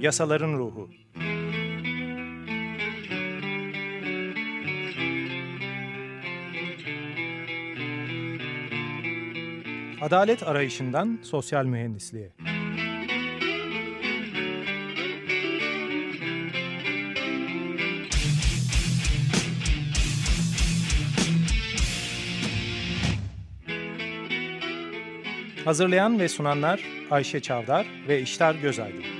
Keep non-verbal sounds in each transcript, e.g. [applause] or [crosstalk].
Yasaların Ruhu Adalet arayışından sosyal mühendisliğe. Hazırlayan ve sunanlar Ayşe Çavdar ve İştar Gözaydın.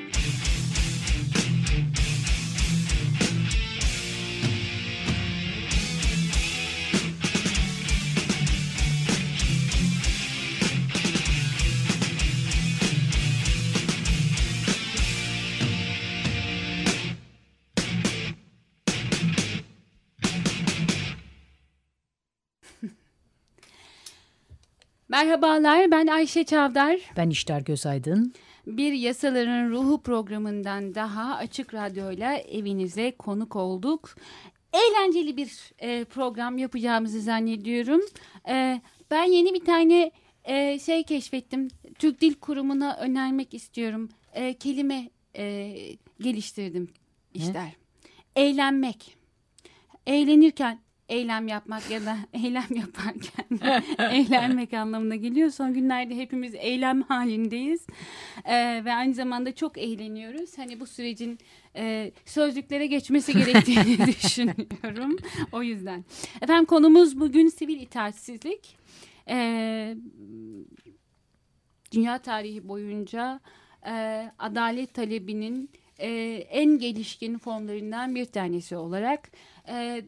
Merhabalar, ben Ayşe Çavdar. Ben İşler Gözaydın. Bir Yasaların Ruhu programından daha Açık Radyo'yla evinize konuk olduk. Eğlenceli bir e, program yapacağımızı zannediyorum. E, ben yeni bir tane e, şey keşfettim. Türk Dil Kurumu'na önermek istiyorum. E, kelime e, geliştirdim İşler. Ne? Eğlenmek. Eğlenirken eylem yapmak ya da [laughs] eylem yaparken [laughs] eğlenmek anlamına geliyor. Son günlerde hepimiz eylem halindeyiz ee, ve aynı zamanda çok eğleniyoruz. Hani bu sürecin e, sözlüklere geçmesi gerektiğini [laughs] düşünüyorum. O yüzden. Efendim konumuz bugün sivil itaatsizlik. Ee, dünya tarihi boyunca e, adalet talebinin e, en gelişkin formlarından bir tanesi olarak e,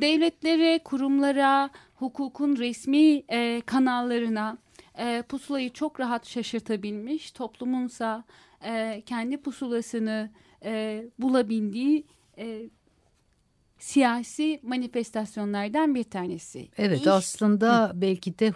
devletlere, kurumlara, hukukun resmi e, kanallarına e, pusulayı çok rahat şaşırtabilmiş, toplumunsa e, kendi pusulasını e, bulabildiği e, siyasi manifestasyonlardan bir tanesi. Evet İş, aslında belki de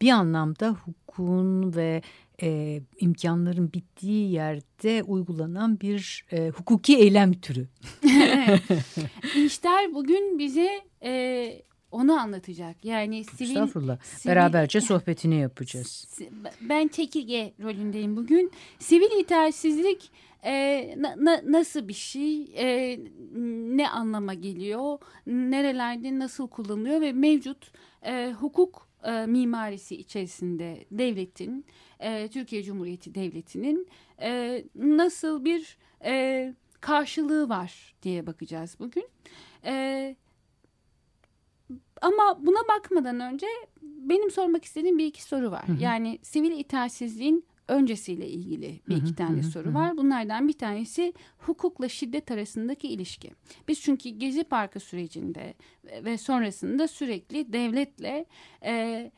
bir anlamda hukukun ve e, imkanların bittiği yerde uygulanan bir e, hukuki eylem türü. [laughs] İşler bugün bize e, onu anlatacak. Yani sivil... Estağfurullah. Sivil, Beraberce sohbetini yapacağız. Ben çekirge rolündeyim bugün. Sivil itaatsizlik e, na, na, nasıl bir şey? E, ne anlama geliyor? Nerelerde nasıl kullanılıyor? Ve mevcut e, hukuk e, mimarisi içerisinde devletin, e, Türkiye Cumhuriyeti Devleti'nin e, nasıl bir e, karşılığı var diye bakacağız bugün. E, ama buna bakmadan önce benim sormak istediğim bir iki soru var. Hı hı. Yani sivil itaatsizliğin öncesiyle ilgili bir iki tane soru var. Bunlardan bir tanesi hukukla şiddet arasındaki ilişki. Biz çünkü Gezi Parkı sürecinde ve sonrasında sürekli devletle e,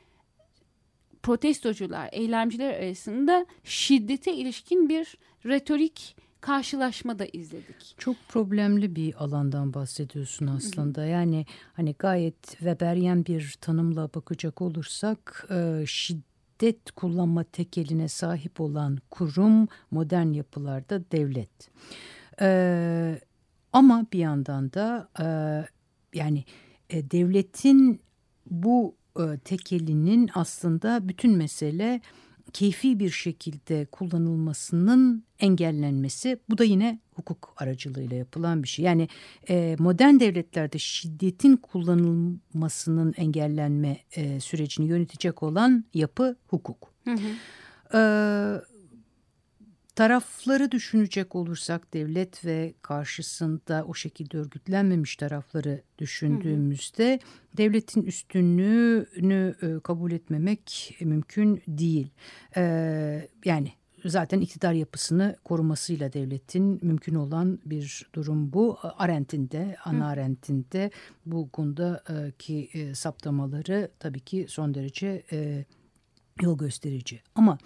protestocular, eylemciler arasında şiddete ilişkin bir retorik karşılaşma da izledik. Çok problemli bir alandan bahsediyorsun aslında. Hı hı. Yani hani gayet Weberyen bir tanımla bakacak olursak e, şiddet şiddet kullanma tekeline sahip olan kurum modern yapılarda devlet. Ee, ama bir yandan da e, yani e, devletin bu e, tekelinin aslında bütün mesele keyfi bir şekilde kullanılmasının engellenmesi bu da yine hukuk aracılığıyla yapılan bir şey. Yani e, modern devletlerde şiddetin kullanılmasının engellenme e, sürecini yönetecek olan yapı hukuk. Hı hı. E, tarafları düşünecek olursak devlet ve karşısında o şekilde örgütlenmemiş tarafları düşündüğümüzde hı hı. devletin üstünlüğünü e, kabul etmemek mümkün değil. E, yani zaten iktidar yapısını korumasıyla devletin mümkün olan bir durum bu. Arendt'in de, Ana Arendt'in de bu konudaki e, saptamaları tabii ki son derece yol gösterici. Ama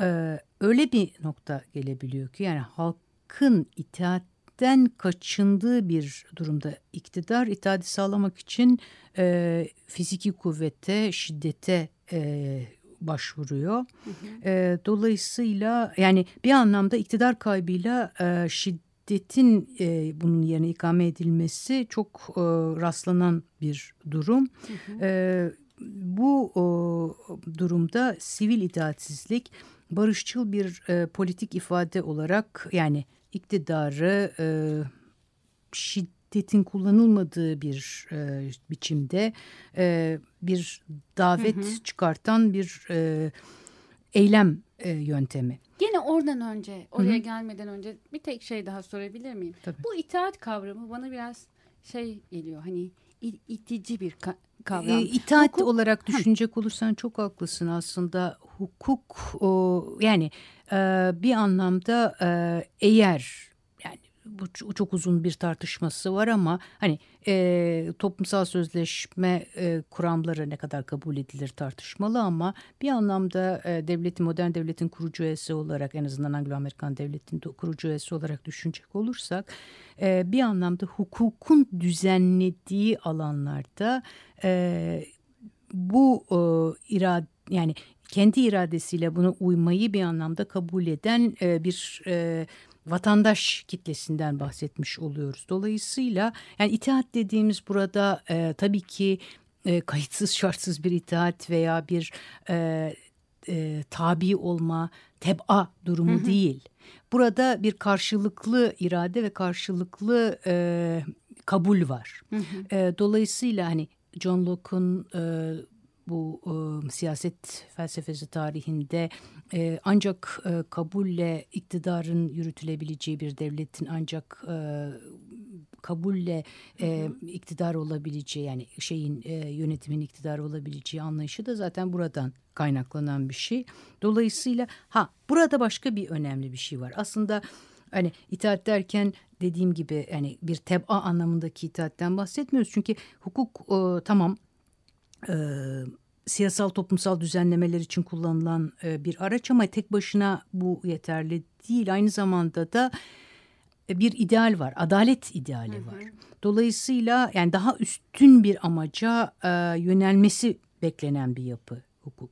e, öyle bir nokta gelebiliyor ki yani halkın itaatten kaçındığı bir durumda iktidar itaati sağlamak için e, fiziki kuvvete, şiddete e, başvuruyor. Hı hı. E, dolayısıyla yani bir anlamda iktidar kaybıyla e, şiddetin e, bunun yerine ikame edilmesi çok e, rastlanan bir durum. Hı hı. E, bu o, durumda sivil itaatsizlik barışçıl bir e, politik ifade olarak yani iktidarı e, şiddetin kullanılmadığı bir e, biçimde e, bir davet hı hı. çıkartan bir e, eylem e, yöntemi. Yine oradan önce, oraya Hı-hı. gelmeden önce bir tek şey daha sorabilir miyim? Tabii. Bu itaat kavramı bana biraz şey geliyor hani itici bir kavram. E, itaat hukuk, olarak düşünecek Hı. olursan çok haklısın aslında hukuk o, yani e, bir anlamda e, eğer bu çok uzun bir tartışması var ama hani e, toplumsal sözleşme e, kuramları ne kadar kabul edilir tartışmalı ama bir anlamda e, devletin modern devletin kurucu üyesi olarak en azından Anglo-Amerikan devletin kurucu üyesi olarak düşünecek olursak e, bir anlamda hukukun düzenlediği alanlarda e, bu e, irade yani kendi iradesiyle buna uymayı bir anlamda kabul eden e, bir e, vatandaş kitlesinden bahsetmiş oluyoruz. Dolayısıyla yani itaat dediğimiz burada e, tabii ki e, kayıtsız şartsız bir itaat veya bir e, e, tabi olma, teb'a durumu hı hı. değil. Burada bir karşılıklı irade ve karşılıklı e, kabul var. Hı hı. E, dolayısıyla hani John Locke'un e, bu e, siyaset felsefesi tarihinde e, ancak e, kabulle iktidarın yürütülebileceği bir devletin ancak e, kabulle e, iktidar olabileceği yani şeyin e, yönetimin iktidar olabileceği anlayışı da zaten buradan kaynaklanan bir şey. Dolayısıyla ha burada başka bir önemli bir şey var. Aslında hani itaat derken dediğim gibi yani bir teb'a anlamındaki itaatten bahsetmiyoruz. Çünkü hukuk e, tamam e, siyasal toplumsal düzenlemeler için kullanılan e, bir araç ama tek başına bu yeterli değil. Aynı zamanda da bir ideal var, adalet ideali hı hı. var. Dolayısıyla yani daha üstün bir amaca e, yönelmesi beklenen bir yapı hukuk.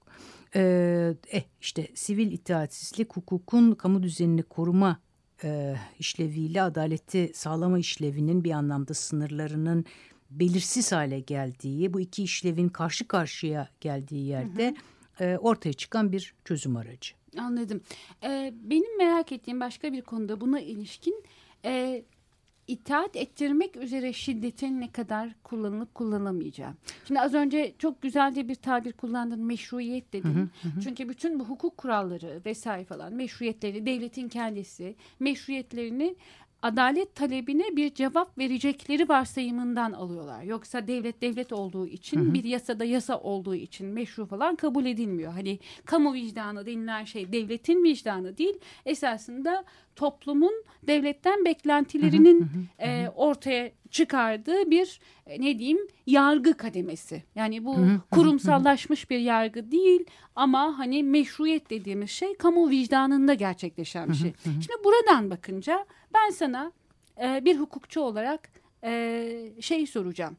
E, eh, işte sivil itaatsizlik hukukun kamu düzenini koruma e, işleviyle adaleti sağlama işlevinin bir anlamda sınırlarının belirsiz hale geldiği, bu iki işlevin karşı karşıya geldiği yerde hı hı. E, ortaya çıkan bir çözüm aracı. Anladım. Ee, benim merak ettiğim başka bir konuda buna ilişkin e, itaat ettirmek üzere şiddetin ne kadar kullanılıp kullanılamayacağı. Şimdi az önce çok güzel de bir tabir kullandın meşruiyet dedin. Hı hı hı. Çünkü bütün bu hukuk kuralları vesaire falan meşruiyetleri devletin kendisi meşruiyetlerini adalet talebine bir cevap verecekleri varsayımından alıyorlar. Yoksa devlet devlet olduğu için hı hı. bir yasada yasa olduğu için meşru falan kabul edilmiyor. Hani kamu vicdanı denilen şey devletin vicdanı değil esasında toplumun devletten beklentilerinin hı hı hı. E, ortaya çıkardığı bir e, ne diyeyim yargı kademesi. Yani bu kurumsallaşmış bir yargı değil ama hani meşruiyet dediğimiz şey kamu vicdanında gerçekleşen bir şey. Şimdi buradan bakınca ben sana e, bir hukukçu olarak e, şey soracağım.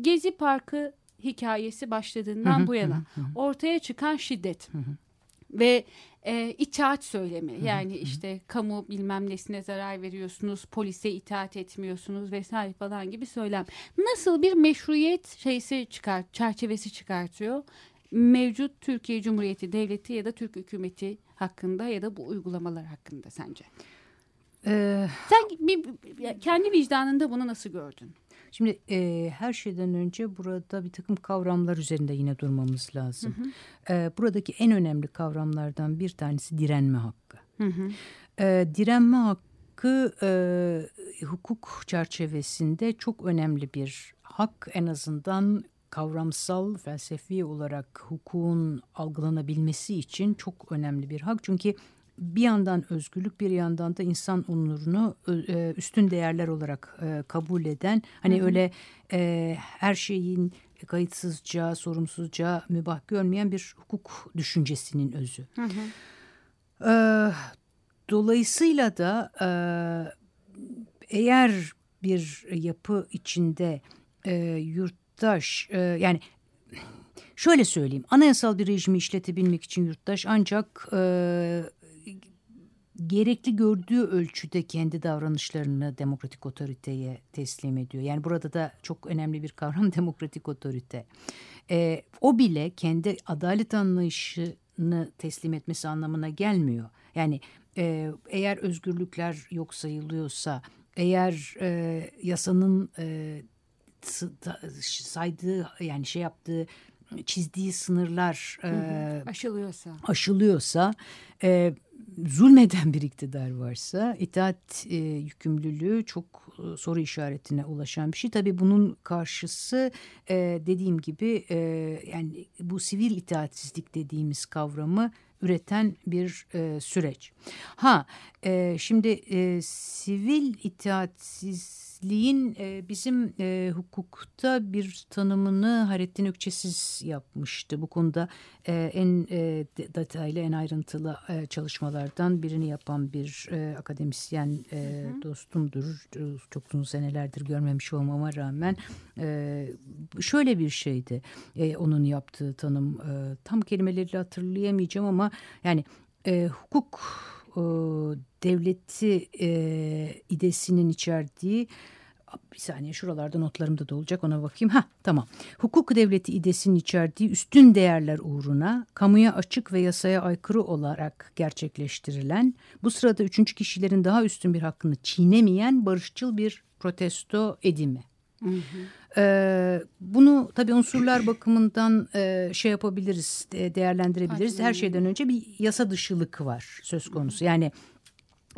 Gezi Parkı hikayesi başladığından bu yana ortaya çıkan şiddet ve e, itaat söylemi yani işte kamu bilmem nesine zarar veriyorsunuz polise itaat etmiyorsunuz vesaire falan gibi söylem nasıl bir meşruiyet şeysi çıkar çerçevesi çıkartıyor mevcut Türkiye Cumhuriyeti Devleti ya da Türk hükümeti hakkında ya da bu uygulamalar hakkında sence? Ee, Sen bir, kendi vicdanında bunu nasıl gördün? Şimdi e, her şeyden önce burada bir takım kavramlar üzerinde yine durmamız lazım. Hı hı. E, buradaki en önemli kavramlardan bir tanesi direnme hakkı. Hı hı. E, direnme hakkı e, hukuk çerçevesinde çok önemli bir hak en azından kavramsal felsefi olarak hukukun algılanabilmesi için çok önemli bir hak. Çünkü bir yandan özgürlük bir yandan da insan onurunu e, üstün değerler olarak e, kabul eden hani hı hı. öyle e, her şeyin kayıtsızca sorumsuzca mübah görmeyen bir hukuk düşüncesinin özü. Hı hı. dolayısıyla da eğer bir yapı içinde yurttaş yani şöyle söyleyeyim anayasal bir rejimi işletebilmek için yurttaş ancak gerekli gördüğü ölçüde kendi davranışlarını demokratik otoriteye teslim ediyor. Yani burada da çok önemli bir kavram [laughs] demokratik otorite. E, o bile kendi adalet anlayışını teslim etmesi anlamına gelmiyor. Yani e, eğer özgürlükler yok sayılıyorsa, eğer e, yasanın e, saydığı yani şey yaptığı çizdiği sınırlar hı hı. E, aşılıyorsa aşılıyorsa e, zulmeden bir iktidar varsa itaat e, yükümlülüğü çok e, soru işaretine ulaşan bir şey. Tabii bunun karşısı e, dediğim gibi e, yani bu sivil itaatsizlik dediğimiz kavramı üreten bir e, süreç. Ha e, şimdi e, sivil itaatsiz eşitsizliğin e, bizim e, hukukta bir tanımını Hayrettin Ökçesiz yapmıştı. Bu konuda e, en e, detaylı, en ayrıntılı e, çalışmalardan birini yapan bir e, akademisyen e, hı hı. dostumdur. Çok uzun senelerdir görmemiş olmama rağmen e, şöyle bir şeydi e, onun yaptığı tanım. E, tam kelimeleriyle hatırlayamayacağım ama yani e, hukuk devleti e, idesinin içerdiği bir saniye şuralarda notlarımda da olacak ona bakayım. Ha tamam. Hukuk devleti idesinin içerdiği üstün değerler uğruna kamuya açık ve yasaya aykırı olarak gerçekleştirilen bu sırada üçüncü kişilerin daha üstün bir hakkını çiğnemeyen barışçıl bir protesto edimi. Hı hı. Ee, bunu tabii unsurlar bakımından e, şey yapabiliriz, değerlendirebiliriz. Her şeyden önce bir yasa dışılık var söz konusu. Yani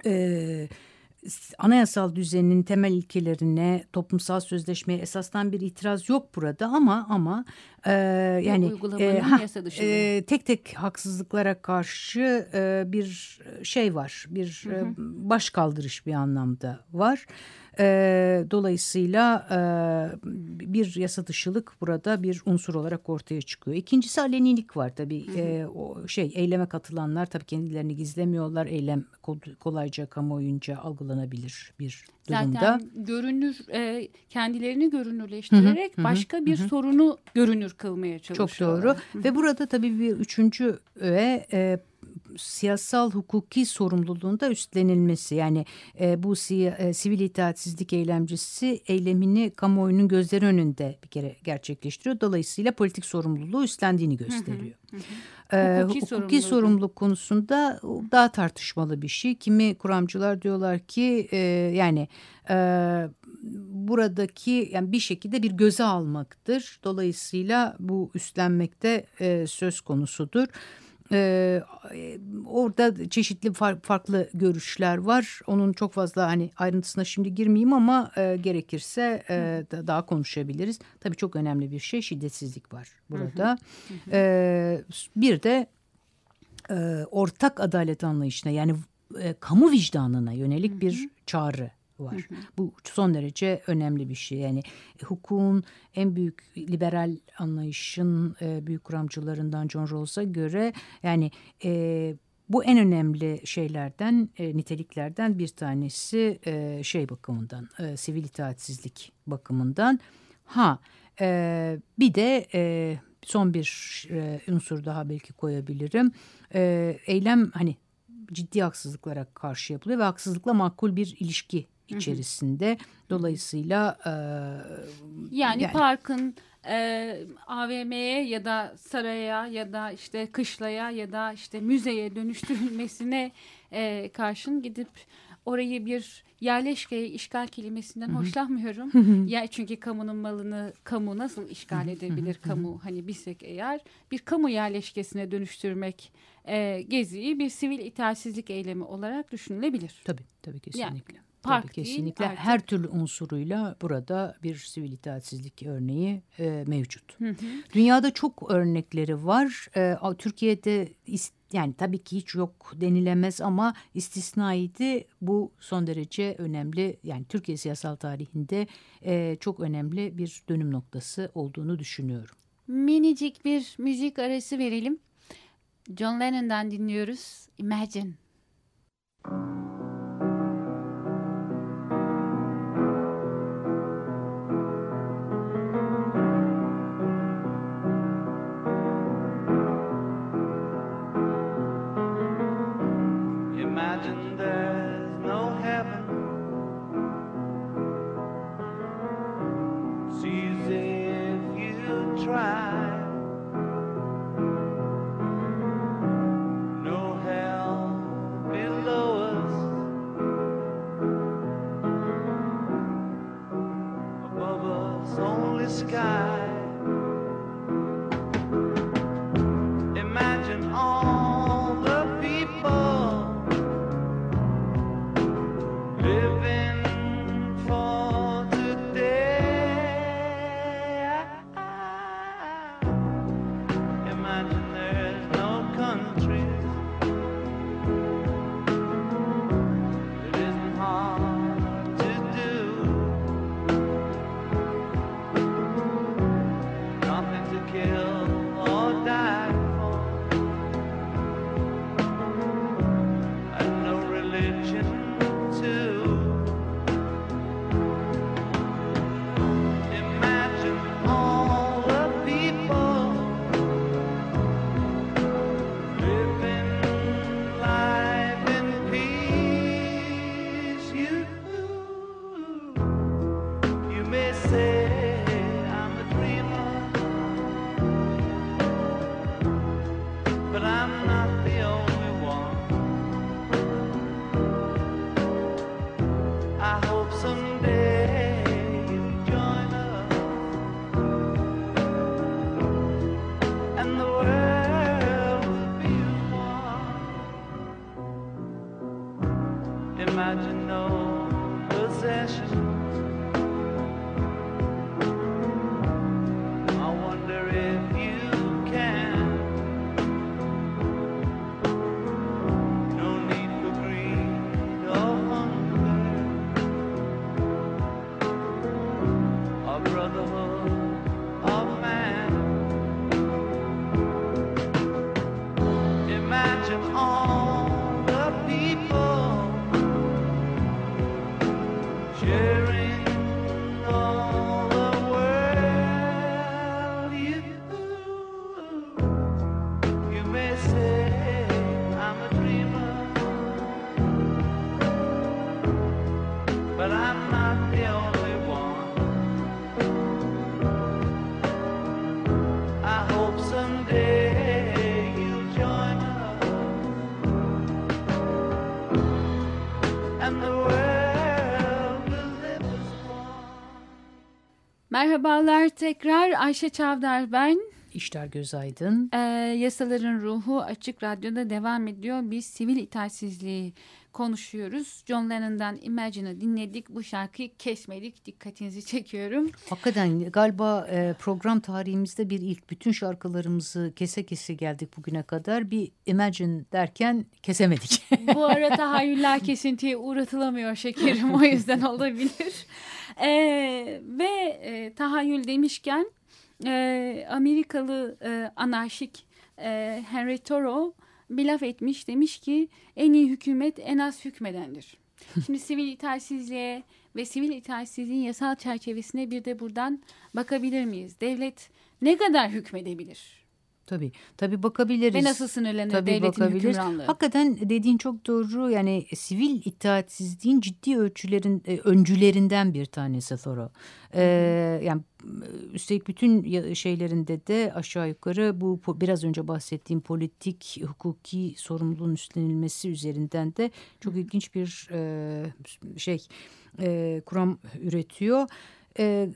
e, anayasal düzenin temel ilkelerine, toplumsal sözleşmeye esasdan bir itiraz yok burada ama ama e, yani e, ha, e, tek tek haksızlıklara karşı e, bir şey var, bir hı hı. E, baş kaldırış bir anlamda var. E, dolayısıyla e, bir yasa dışılık burada bir unsur olarak ortaya çıkıyor. İkincisi alenilik var tabii. Hı hı. E, o şey eyleme katılanlar tabii kendilerini gizlemiyorlar. Eylem kolayca kamuoyunca algılanabilir bir durumda. Zaten görünür e, kendilerini görünürleştirerek hı hı, başka bir hı. sorunu görünür kılmaya çalışıyorlar. Çok doğru. Hı hı. Ve burada tabii bir üçüncü öğe e, siyasal hukuki sorumluluğunda üstlenilmesi yani e, bu si, e, sivil itaatsizlik eylemcisi eylemini kamuoyunun gözleri önünde bir kere gerçekleştiriyor. Dolayısıyla politik sorumluluğu üstlendiğini gösteriyor. Hı hı hı. hukuki, hukuki sorumluluk. sorumluluk konusunda daha tartışmalı bir şey. Kimi kuramcılar diyorlar ki e, yani e, buradaki yani bir şekilde bir göze almaktır. Dolayısıyla bu üstlenmekte e, söz konusudur. Ee, orada çeşitli far, farklı görüşler var. Onun çok fazla hani ayrıntısına şimdi girmeyeyim ama e, gerekirse e, da, daha konuşabiliriz. Tabii çok önemli bir şey şiddetsizlik var burada. Hı hı. Ee, bir de e, ortak adalet anlayışına yani e, kamu vicdanına yönelik hı hı. bir çağrı var. Hı hı. Bu son derece önemli bir şey. Yani e, hukukun en büyük liberal anlayışın e, büyük kuramcılarından John Rawls'a göre yani e, bu en önemli şeylerden, e, niteliklerden bir tanesi e, şey bakımından, e, sivil itaatsizlik bakımından. Ha, e, bir de e, son bir e, unsur daha belki koyabilirim. E, eylem hani ciddi haksızlıklara karşı yapılıyor ve haksızlıkla makul bir ilişki içerisinde. Dolayısıyla e, yani, yani parkın e, AVM'ye ya da saraya ya da işte kışlaya ya da işte müzeye dönüştürülmesine e, karşın gidip orayı bir yerleşkeye işgal kelimesinden hoşlanmıyorum. ya çünkü kamunun malını kamu nasıl işgal edebilir kamu hani bilsek eğer bir kamu yerleşkesine dönüştürmek e, geziyi bir sivil itaatsizlik eylemi olarak düşünülebilir. Tabii tabii kesinlikle. Yani, Park Tabii kesinlikle değil, her türlü unsuruyla burada bir sivil itaatsizlik örneği e, mevcut. Hı hı. Dünyada çok örnekleri var. E, Türkiye'de yani tabii ki hiç yok denilemez ama istisnaydı. Bu son derece önemli yani Türkiye siyasal tarihinde e, çok önemli bir dönüm noktası olduğunu düşünüyorum. Minicik bir müzik arası verelim. John Lennon'dan dinliyoruz. Imagine. how'd possession? Merhabalar tekrar Ayşe Çavdar ben. İşler Gözaydın. Ee, yasaların ruhu Açık Radyo'da devam ediyor. Biz sivil itaatsizliği konuşuyoruz. John Lennon'dan Imagine'ı dinledik. Bu şarkıyı kesmedik. Dikkatinizi çekiyorum. Hakikaten galiba e, program tarihimizde bir ilk bütün şarkılarımızı kese kese geldik bugüne kadar. Bir Imagine derken kesemedik. [laughs] Bu ara tahayyüller kesintiye uğratılamıyor şekerim. O yüzden [laughs] olabilir. Ee, ve e, tahayyül demişken e, Amerikalı e, anarşik e, Henry Thoreau bir laf etmiş. Demiş ki en iyi hükümet en az hükmedendir. [laughs] Şimdi sivil itaatsizliğe ve sivil itaatsizliğin yasal çerçevesine bir de buradan bakabilir miyiz? Devlet ne kadar hükmedebilir? Tabii, tabii bakabiliriz. Ve nasıl sınırlanır Tabii devletin bakabiliriz. hükümranlığı? Hakikaten dediğin çok doğru. Yani sivil itaatsizliğin ciddi ölçülerin e, öncülerinden bir tanesi Thoreau. Ee, yani üstelik bütün şeylerinde de aşağı yukarı bu biraz önce bahsettiğim politik hukuki sorumluluğun üstlenilmesi üzerinden de çok ilginç bir e, şey e, kuram üretiyor. E,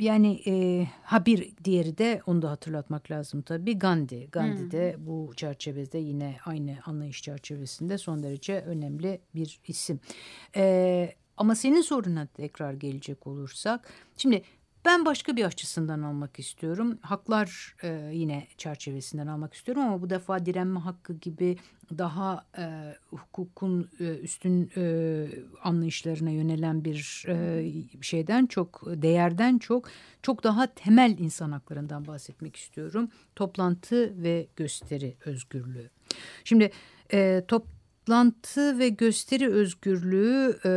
yani e, ha bir diğeri de onu da hatırlatmak lazım tabii Gandhi. Gandhi de bu çerçevede yine aynı anlayış çerçevesinde son derece önemli bir isim. E, ama senin soruna tekrar gelecek olursak şimdi ben başka bir açısından almak istiyorum. Haklar e, yine çerçevesinden almak istiyorum ama bu defa direnme hakkı gibi daha e, hukukun e, üstün e, anlayışlarına yönelen bir e, şeyden çok, değerden çok, çok daha temel insan haklarından bahsetmek istiyorum. Toplantı ve gösteri özgürlüğü. Şimdi e, toplantı ve gösteri özgürlüğü e,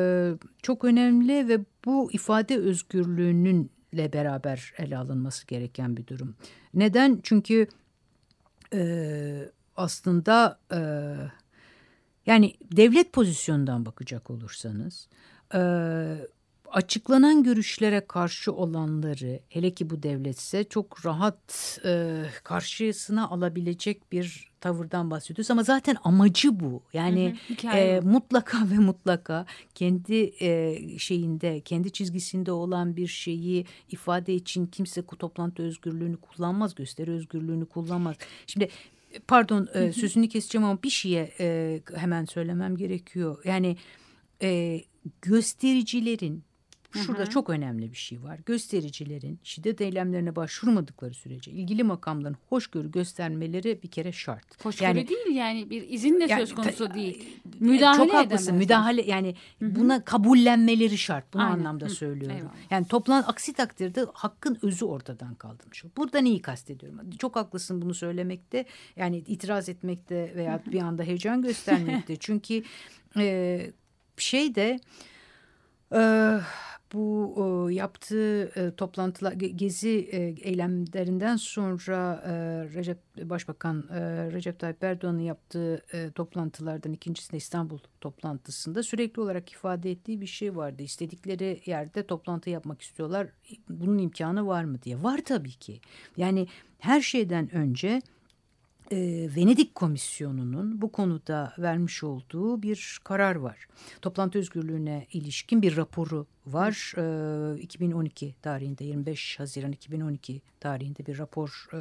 çok önemli ve bu ifade özgürlüğünün ile beraber ele alınması gereken bir durum. Neden? Çünkü e, aslında e, yani devlet pozisyonundan bakacak olursanız e, açıklanan görüşlere karşı olanları hele ki bu devletse çok rahat e, karşısına alabilecek bir tavırdan bahsediyoruz ama zaten amacı bu. Yani Hı hı, e, mutlaka ve mutlaka kendi e, şeyinde, kendi çizgisinde olan bir şeyi ifade için kimse toplantı özgürlüğünü kullanmaz, gösteri özgürlüğünü kullanmaz. Şimdi pardon e, sözünü keseceğim ama bir şeye e, hemen söylemem gerekiyor. Yani e, göstericilerin Şurada çok önemli bir şey var. Göstericilerin şiddet eylemlerine başvurmadıkları sürece ilgili makamların hoşgörü göstermeleri bir kere şart. Hoşgörü değil yani bir izin de Yani söz konusu ta- değil. e, Müdahale çok haklısın. Müdahale yani buna kabullenmeleri şart. Bu Aynen. anlamda Hı, söylüyorum. eyvallah. Yani toplan aksi takdirde hakkın özü ortadan kaldırmış. Burada neyi kastediyorum? Çok haklısın bunu söylemekte. Yani itiraz etmekte veya bir anda heyecan göstermekte. [laughs] Çünkü e, şey de e, bu e, yaptığı e, toplantılar ge- gezi e, eylemlerinden sonra e, Recep Başbakan e, Recep Tayyip Erdoğan'ın yaptığı e, toplantılardan ikincisinde İstanbul toplantısında sürekli olarak ifade ettiği bir şey vardı. İstedikleri yerde toplantı yapmak istiyorlar. Bunun imkanı var mı diye. Var tabii ki. Yani her şeyden önce e, Venedik Komisyonu'nun bu konuda vermiş olduğu bir karar var. Toplantı özgürlüğüne ilişkin bir raporu var. E, 2012 tarihinde 25 Haziran 2012 tarihinde bir rapor e,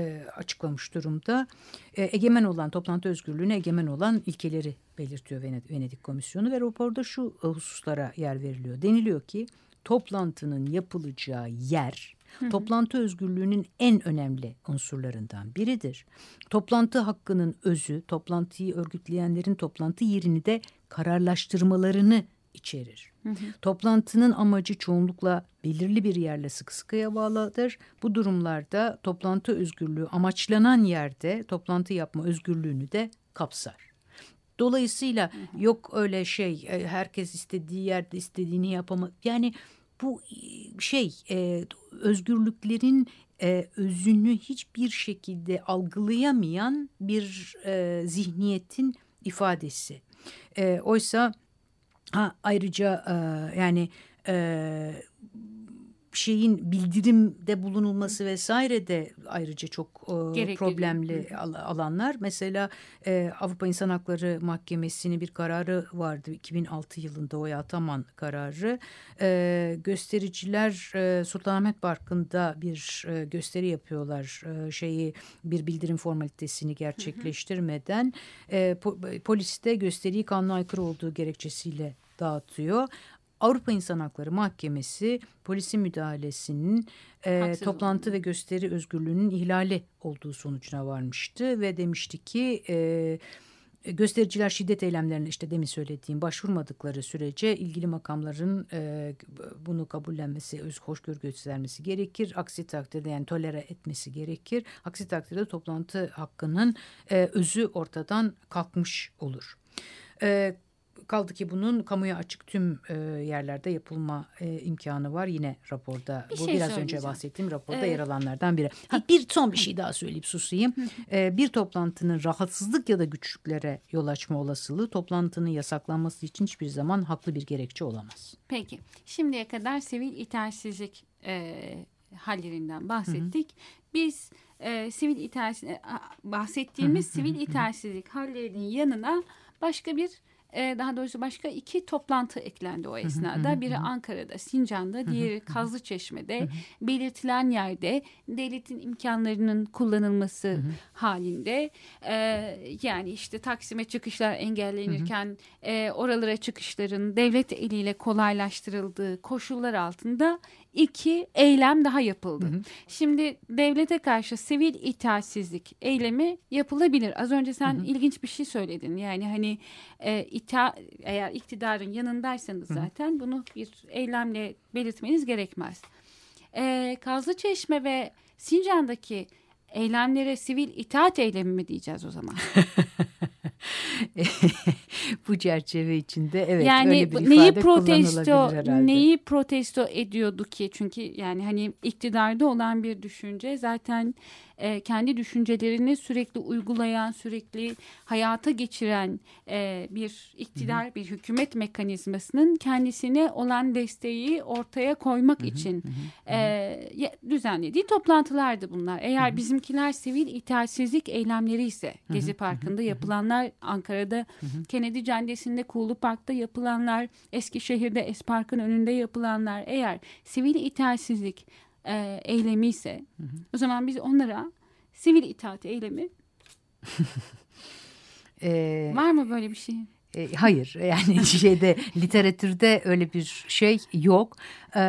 e, açıklamış durumda. E, egemen olan toplantı özgürlüğüne egemen olan ilkeleri belirtiyor Venedik, Komisyonu ve raporda şu hususlara yer veriliyor. Deniliyor ki toplantının yapılacağı yer toplantı özgürlüğünün en önemli unsurlarından biridir. Toplantı hakkının özü, toplantıyı örgütleyenlerin toplantı yerini de kararlaştırmalarını içerir. Toplantının amacı çoğunlukla belirli bir yerle sıkı sıkıya bağlıdır. Bu durumlarda toplantı özgürlüğü amaçlanan yerde toplantı yapma özgürlüğünü de kapsar. Dolayısıyla yok öyle şey e, herkes istediği yerde istediğini yapama yani bu e, şey e, özgürlüklerin e, özünü hiçbir şekilde algılayamayan bir e, zihniyetin ifadesi. E, oysa ha, ayrıca e, yani e, şeyin bildirimde bulunulması vesaire de ayrıca çok e, Gerekli. problemli al- alanlar. Mesela e, Avrupa İnsan Hakları Mahkemesi'nin bir kararı vardı 2006 yılında Oya Ataman kararı. E, göstericiler e, Sultanahmet Parkı'nda bir e, gösteri yapıyorlar. E, şeyi bir bildirim formalitesini gerçekleştirmeden e, po- polis de gösteriyi kanuna aykırı olduğu gerekçesiyle dağıtıyor. Avrupa İnsan Hakları Mahkemesi polisin müdahalesinin e, Haksız toplantı ve gösteri özgürlüğünün ihlali olduğu sonucuna varmıştı ve demişti ki e, göstericiler şiddet eylemlerine işte demin söylediğim başvurmadıkları sürece ilgili makamların e, bunu kabullenmesi, öz hoşgörü göstermesi gerekir. Aksi takdirde yani tolere etmesi gerekir. Aksi takdirde toplantı hakkının e, özü ortadan kalkmış olur. E, Kaldı ki bunun kamuya açık tüm e, yerlerde yapılma e, imkanı var yine raporda. Bir Bu şey biraz önce bahsettiğim raporda Evet. yer alanlardan biri. Ha, bir son bir şey daha söyleyip susayım. E, bir toplantının rahatsızlık ya da güçlüklere yol açma olasılığı toplantının yasaklanması için hiçbir zaman haklı bir gerekçe olamaz. Peki şimdiye kadar sivil itaatsizlik e, hallerinden bahsettik. Biz e, sivil itaatsizlik bahsettiğimiz sivil itaatsizlik hallerinin yanına başka bir e, daha doğrusu başka iki toplantı eklendi o esnada. Biri Ankara'da, Sincan'da, diğeri Kazlıçeşme'de belirtilen yerde devletin imkanlarının kullanılması halinde. E, yani işte Taksim'e çıkışlar engellenirken e, oralara çıkışların devlet eliyle kolaylaştırıldığı koşullar altında iki eylem daha yapıldı. Şimdi devlete karşı sivil itaatsizlik eylemi yapılabilir. Az önce sen ilginç bir şey söyledin. Yani hani e, ita eğer iktidarın yanındaysanız zaten bunu bir eylemle belirtmeniz gerekmez. E, Kazlıçeşme ve Sincan'daki eylemlere sivil itaat eylemi mi diyeceğiz o zaman? [laughs] [laughs] bu çerçeve içinde evet yani öyle bir neyi ifade protesto kullanılabilir herhalde. neyi protesto ediyordu ki çünkü yani hani iktidarda olan bir düşünce zaten e, kendi düşüncelerini sürekli uygulayan sürekli hayata geçiren e, bir iktidar bir hükümet mekanizmasının kendisine olan desteği ortaya koymak için e, ya- düzenlediği toplantılardı bunlar. Eğer bizimkiler sivil itaatsizlik eylemleri ise Gezi Parkı'nda yapılanlar Ankara'da Kennedy Caddesi'nde Kuğulu Park'ta yapılanlar Eskişehir'de Espark'ın önünde yapılanlar eğer sivil itaatsizlik e, eylemi ise o zaman biz onlara sivil itaat eylemi Ee, [laughs] var mı böyle bir şey? E, hayır yani [laughs] şeyde literatürde öyle bir şey yok. Ee,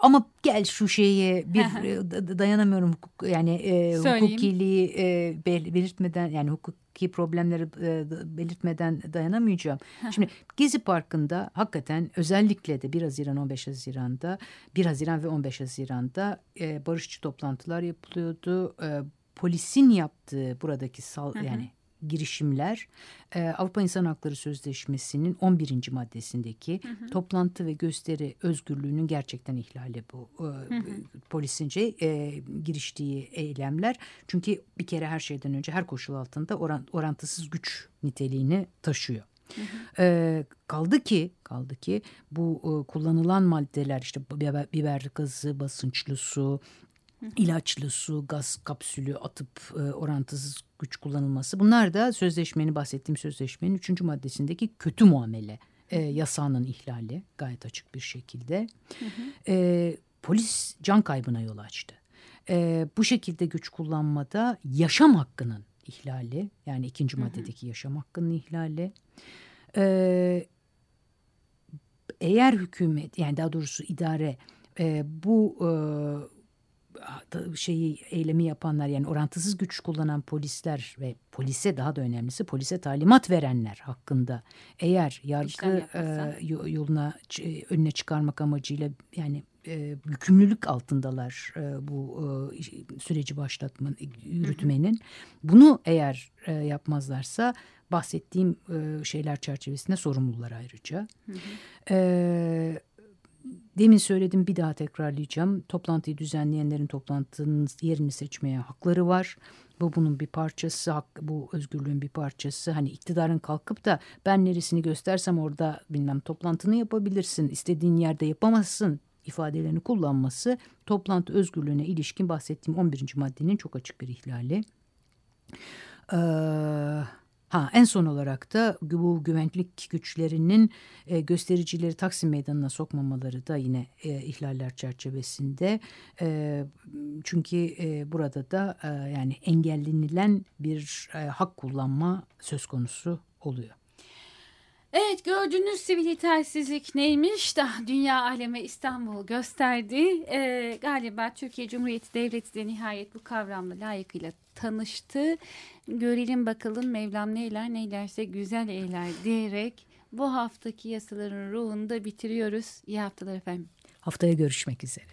ama gel şu şeye bir e, da- dayanamıyorum hukuk yani e, hukukiliği e, bel- belirtmeden yani hukuki problemleri e, belirtmeden dayanamayacağım. Şimdi Gezi Parkı'nda hakikaten özellikle de 1 Haziran 15 Haziran'da 1 Haziran ve 15 Haziran'da e, barışçı toplantılar yapılıyordu. E, polisin yaptığı buradaki sal yani girişimler e, Avrupa İnsan Hakları Sözleşmesi'nin 11. maddesindeki toplantı ve gösteri özgürlüğünün gerçekten ihlali bu e, polisince e, giriştiği eylemler. Çünkü bir kere her şeyden önce her koşul altında oran, orantısız güç niteliğini taşıyor. E, kaldı ki kaldı ki bu e, kullanılan maddeler işte biber, biber gazı, basınçlı su, ilaçlı su, gaz kapsülü atıp e, orantısız güç kullanılması. Bunlar da sözleşmenin bahsettiğim sözleşmenin üçüncü maddesindeki kötü muamele e, yasağının ihlali gayet açık bir şekilde. E, polis can kaybına yol açtı. E, bu şekilde güç kullanmada yaşam hakkının ihlali yani ikinci maddedeki yaşam hakkının ihlali. E, eğer hükümet yani daha doğrusu idare e, bu e, şeyi eylemi yapanlar yani orantısız güç kullanan polisler ve polise daha da önemlisi polise talimat verenler hakkında. Eğer yargı e, yo- yoluna ç- önüne çıkarmak amacıyla yani e, yükümlülük altındalar e, bu e, süreci başlatma yürütmenin. Bunu eğer e, yapmazlarsa bahsettiğim e, şeyler çerçevesinde sorumlular ayrıca. E, Demin söyledim bir daha tekrarlayacağım. Toplantıyı düzenleyenlerin toplantının yerini seçmeye hakları var. Bu bunun bir parçası, bu özgürlüğün bir parçası. Hani iktidarın kalkıp da ben neresini göstersem orada bilmem toplantını yapabilirsin, istediğin yerde yapamazsın ifadelerini kullanması toplantı özgürlüğüne ilişkin bahsettiğim 11. maddenin çok açık bir ihlali. Ee, ha en son olarak da bu güvenlik güçlerinin e, göstericileri Taksim Meydanı'na sokmamaları da yine e, ihlaller çerçevesinde. E, çünkü e, burada da e, yani engellenilen bir e, hak kullanma söz konusu oluyor. Evet gördüğünüz sivil itaatsizlik neymiş da dünya aleme İstanbul gösterdi. Ee, galiba Türkiye Cumhuriyeti Devleti de nihayet bu kavramla layıkıyla tanıştı. Görelim bakalım Mevlam neyler neylerse güzel eyler diyerek bu haftaki yasaların ruhunu da bitiriyoruz. İyi haftalar efendim. Haftaya görüşmek üzere.